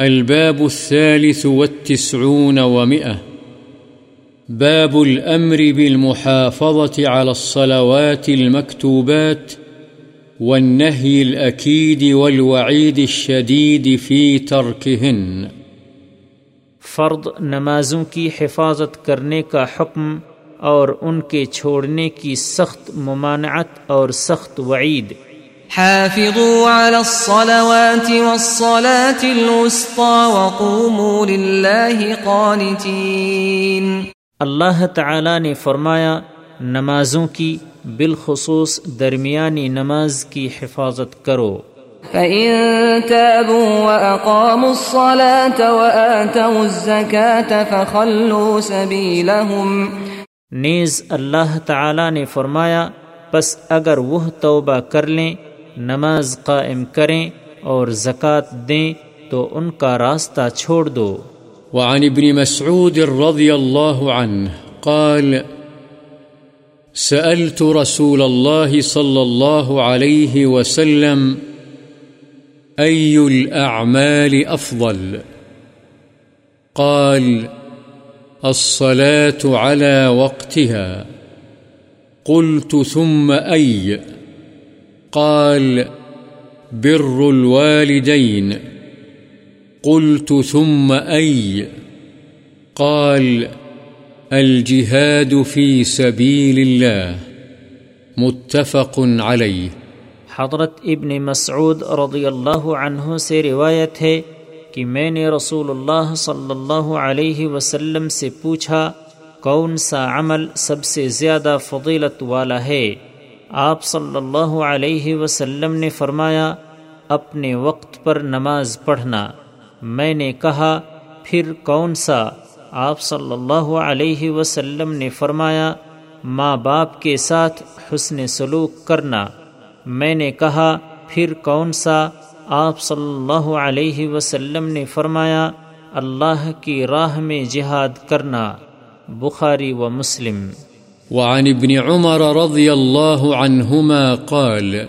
الباب الثالث والتسعون ومئة. باب الأمر بالمحافظة على الصلوات المكتوبات والنهي الأكيد والوعيد الشديد في تركهن. فرد نمازوں کی حفاظت کرنے کا حکم اور ان کے چھوڑنے کی سخت ممانعت اور سخت وعید. حافظوا على الصلوات والصلاة الوسطى وقوموا لله قانتين. اللہ تعالی نے فرمایا نمازوں کی بالخصوص درمیانی نماز کی حفاظت کرو۔ فإن تابوا وأقاموا الصلاة وآتوا الزكاة فخلوا سبيلهم۔ نیز اللہ تعالی نے فرمایا پس اگر وہ توبہ کر لیں نماز قائم کریں اور زکوٰۃ دیں تو ان کا راستہ چھوڑ دو۔ وعن ابن مسعود رضي الله عنه قال، سألت رسول الله صلى الله عليه وسلم، أي الأعمال أفضل؟ قال، الصلاة على وقتها. قلت، ثم أي؟ قال، بر الوالدين قلت، ثم أي قال الجهاد في سبيل الله متفق عليه حضرت ابن مسعود رضی اللہ عنہ سے روایت ہے کہ میں نے رسول اللہ صلی اللہ علیہ وسلم سے پوچھا، کون سا عمل سب سے زیادہ فضیلت والا ہے؟ آپ صلی اللہ علیہ وسلم نے فرمایا، اپنے وقت پر نماز پڑھنا۔ میں نے کہا، پھر کون سا؟ آپ صلی اللہ علیہ وسلم نے فرمایا، ماں باپ کے ساتھ حسن سلوک کرنا۔ میں نے کہا، پھر کون سا؟ آپ صلی اللہ علیہ وسلم نے فرمایا، اللہ کی راہ میں جہاد کرنا۔ بخاری و مسلم۔ وعن ابن عمر رضي الله عنهما قال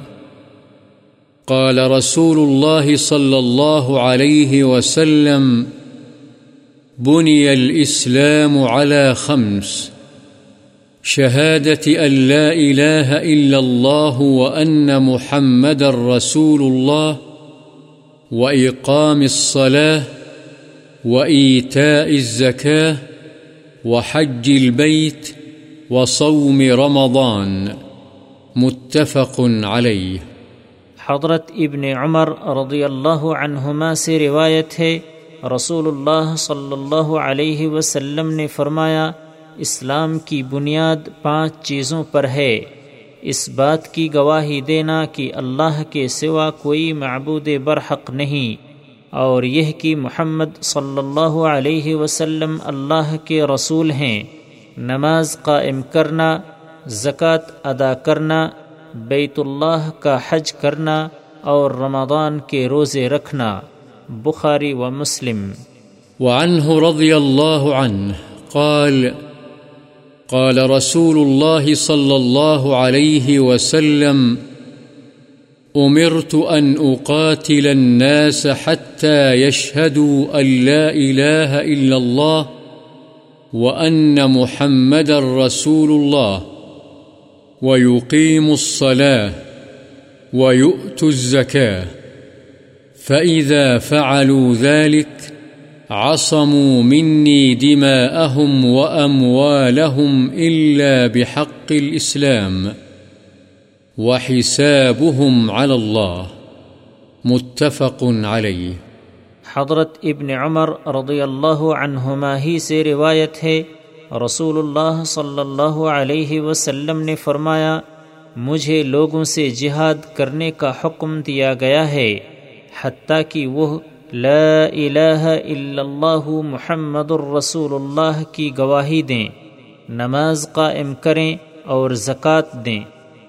قال رسول الله صلى الله عليه وسلم، بني الإسلام على خمس، شهادة أن لا إله إلا الله وأن محمد رسول الله، وإقام الصلاة، وإيتاء الزكاة، وحج البيت وصوم رمضان متفق عليه حضرت ابن عمر رضی اللہ عنہما سے روایت ہے رسول اللہ صلی اللہ علیہ وسلم نے فرمایا، اسلام کی بنیاد پانچ چیزوں پر ہے۔ اس بات کی گواہی دینا کہ اللہ کے سوا کوئی معبود برحق نہیں، اور یہ کہ محمد صلی اللہ علیہ وسلم اللہ کے رسول ہیں۔ نماز قائم کرنا زکوٰۃ ادا کرنا، بیت اللہ کا حج کرنا اور رمضان کے روزے رکھنا۔ بخاری و مسلم۔ وعنه رضي الله عنه قال قال رسول الله صلى الله عليه وسلم أمرت أن أقاتل الناس حتى يشهدوا أن لا إله إلا الله وأن محمد رسول الله ويقيم الصلاة ويؤت الزكاة فإذا فعلوا ذلك عصموا مني دماءهم وأموالهم إلا بحق الإسلام وحسابهم على الله متفق عليه حضرت ابن عمر رضی اللہ عنہما ہی سے روایت ہے۔ رسول اللہ صلی اللہ علیہ وسلم نے فرمایا، مجھے لوگوں سے جہاد کرنے کا حکم دیا گیا ہے، حتیٰ کہ وہ لا الہ الا اللہ محمد الرسول اللہ کی گواہی دیں، نماز قائم کریں اور زکوٰۃ دیں۔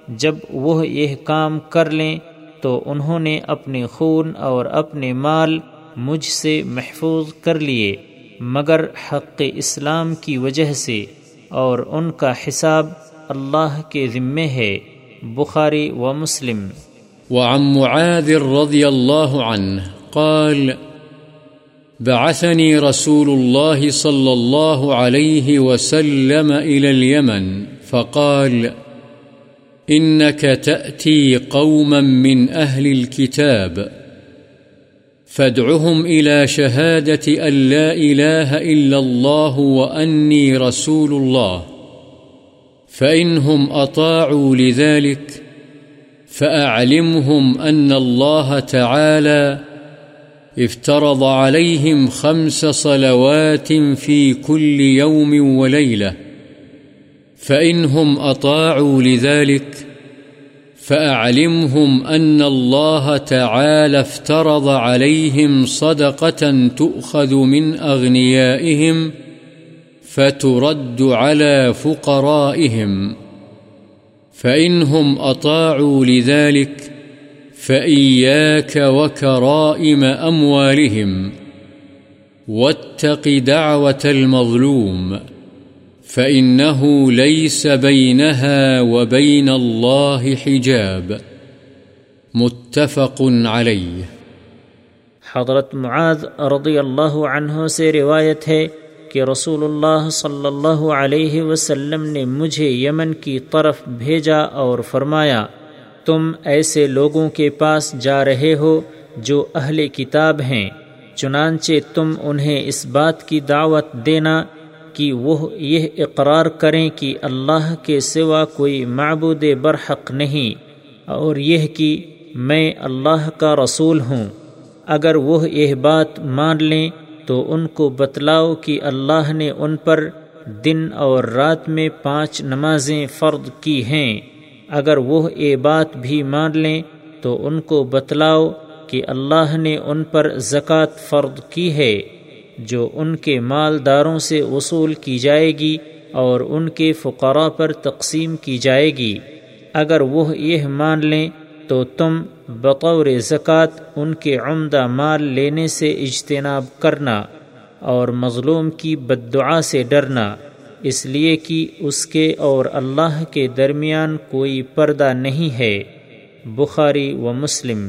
جب وہ یہ کام کر لیں تو انہوں نے اپنے خون اور اپنے مال مجھ سے محفوظ کر لیے، مگر حق اسلام کی وجہ سے، اور ان کا حساب اللہ کے ذمے ہے، بخاری و مسلم۔ وعن معاذ رضی اللہ عنہ قال، بعثني رسول الله صلى الله عليه وسلم إلى اليمن فقال إنك تأتي قوما من أهل الكتاب۔ فادعهم إلى شهادة أن لا إله إلا الله وأني رسول الله. فإنهم أطاعوا لذلك، فأعلمهم أن الله تعالى افترض عليهم خمس صلوات في كل يوم وليلة. فإنهم أطاعوا لذلك فأعلمهم أن الله تعالى افترض عليهم صدقة تؤخذ من أغنيائهم فترد على فقرائهم فإنهم أطاعوا لذلك فإياك وكرائم أموالهم واتق دعوة المظلوم فإنه ليس بينها وبين الله حجاب متفق عليه۔ حضرت معاذ رضی اللہ عنہ سے روایت ہے کہ رسول اللہ صلی اللہ علیہ وسلم نے مجھے یمن کی طرف بھیجا اور فرمایا، تم ایسے لوگوں کے پاس جا رہے ہو جو اہل کتاب ہیں، چنانچہ تم انہیں اس بات کی دعوت دینا کہ وہ یہ اقرار کریں کہ اللہ کے سوا کوئی معبود برحق نہیں، اور یہ کہ میں اللہ کا رسول ہوں۔ اگر وہ یہ بات مان لیں، تو ان کو بتلاؤ کہ اللہ نے ان پر دن اور رات میں پانچ نمازیں فرد کی ہیں۔ اگر وہ یہ بات بھی مان لیں، تو ان کو بتلاؤ کہ اللہ نے ان پر زکوٰۃ فرد کی ہے۔ جو ان کے مالداروں سے وصول کی جائے گی اور ان کے فقراء پر تقسیم کی جائے گی۔ اگر وہ یہ مان لیں، تو تم بطور زکوٰۃ ان کے عمدہ مال لینے سے اجتناب کرنا اور مظلوم کی بدعا سے ڈرنا۔ اس لیے کہ اس کے اور اللہ کے درمیان کوئی پردہ نہیں ہے۔ بخاری و مسلم۔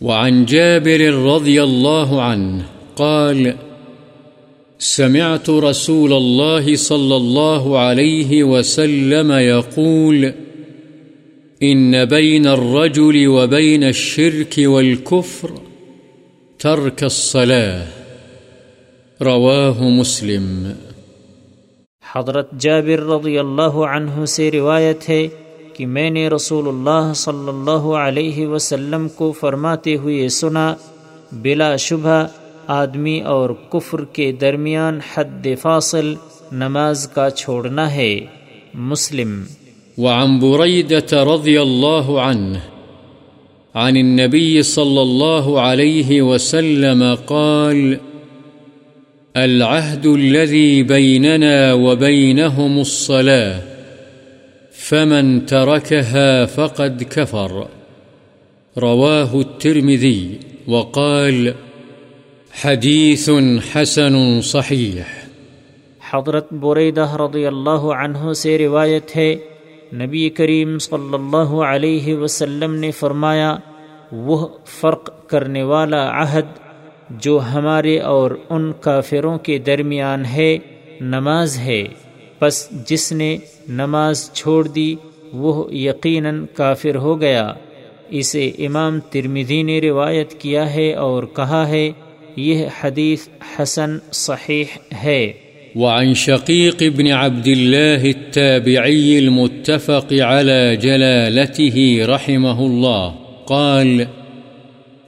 وعن جابر رضی اللہ عنہ قال سمعت رسول الله صلى الله عليه وسلم يقول إن بين الرجل وبين الشرك والكفر ترك الصلاة. رواه مسلم۔ حضرت جابر رضی اللہ عنہ سے روایت ہے کہ میں نے رسول اللہ صلی اللہ علیہ وسلم کو فرماتے ہوئے سنا، بلا شبہ آدمی اور کفر کے درمیان حد فاصل نماز کا چھوڑنا ہے۔ مسلم۔ وعن بريدة رضي الله عنه عن النبي صلى الله عليه وسلم قال العهد الذي بيننا وبينهم الصلاة، فمن تركها فقد كفر رواه الترمذي وقال حدیث حسن صحیح حضرت بریدہ رضی اللہ عنہ سے روایت ہے، نبی کریم صلی اللہ علیہ وسلم نے فرمایا، وہ فرق کرنے والا عہد جو ہمارے اور ان کافروں کے درمیان ہے، نماز ہے۔ پس جس نے نماز چھوڑ دی، وہ یقیناً کافر ہو گیا۔ اسے امام ترمیدی نے روایت کیا ہے اور کہا ہے یہ حدیث حسن صحيح ہے۔ وعن شقيق بن عبد الله التابعي المتفق على جلالته رحمه الله، قال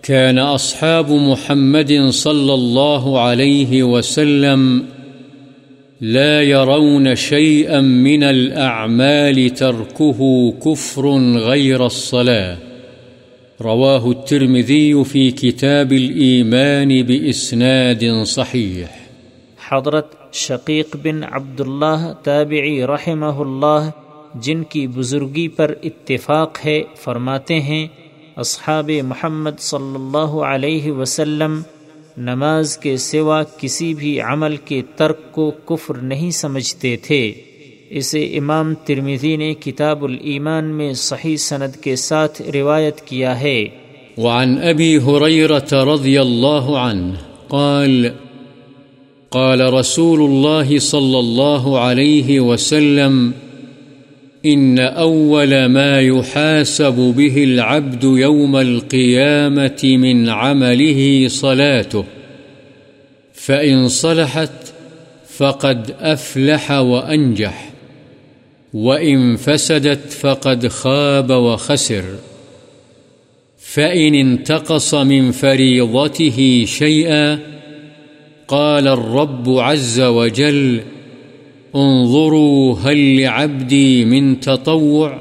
كان أصحاب محمد صلى الله عليه وسلم لا يرون شيئا من الأعمال تركه كفر غير الصلاة. رواه الترمذي في كتاب الإيمان بإسناد صحيح. حضرت شقیق بن عبداللہ تابعی رحمہ اللہ، جن کی بزرگی پر اتفاق ہے، فرماتے ہیں، اصحاب محمد صلی اللہ علیہ وسلم نماز کے سوا کسی بھی عمل کے ترک کو کفر نہیں سمجھتے تھے۔ اسے امام ترمیزی نے کتاب الایمان میں صحیح سند کے ساتھ روایت کیا ہے۔ وعن ابی حریرت رضی اللہ عنہ قال قال رسول الله صلى الله عليه وسلم إن أول ما يحاسب به العبد يوم القيامة من عمله صلاته فإن صلحت فقد أفلح وأنجح وإن فسدت فقد خاب وخسر فإن انتقص من فريضته شيئا قال الرب عز وجل انظروا هل لعبدي من تطوع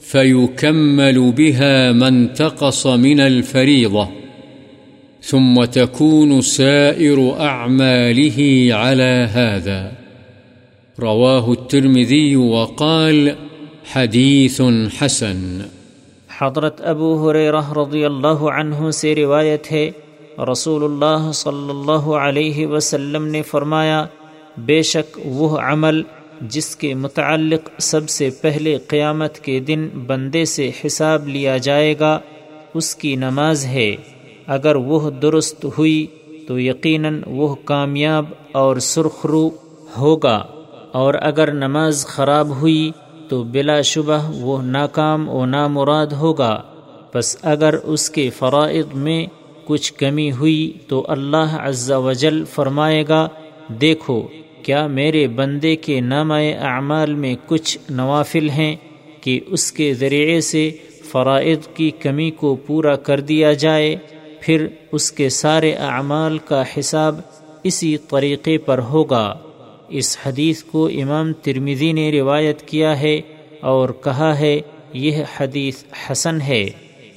فيكمل بها ما انتقص من الفريضة ثم تكون سائر أعماله على هذا رواه الترمذي وقال حديث حسن. حضرت ابو حریرہ رضی اللہ عنہ سے روایت ہے رسول اللہ صلی اللہ علیہ وسلم نے فرمایا، بے شک وہ عمل جس کے متعلق سب سے پہلے قیامت کے دن بندے سے حساب لیا جائے گا، اس کی نماز ہے۔ اگر وہ درست ہوئی تو یقیناً وہ کامیاب اور سرخرو ہوگا۔ اور اگر نماز خراب ہوئی تو بلا شبہ وہ ناکام و نامراد ہوگا۔ بس اگر اس کے فرائض میں کچھ کمی ہوئی تو اللہ عز و جل فرمائے گا، دیکھو کیا میرے بندے کے نام اعمال میں کچھ نوافل ہیں کہ اس کے ذریعے سے فرائض کی کمی کو پورا کر دیا جائے۔ پھر اس کے سارے اعمال کا حساب اسی طریقے پر ہوگا۔ اس حدیث کو امام ترمیزی نے روایت کیا ہے اور کہا ہے یہ حدیث حسن ہے۔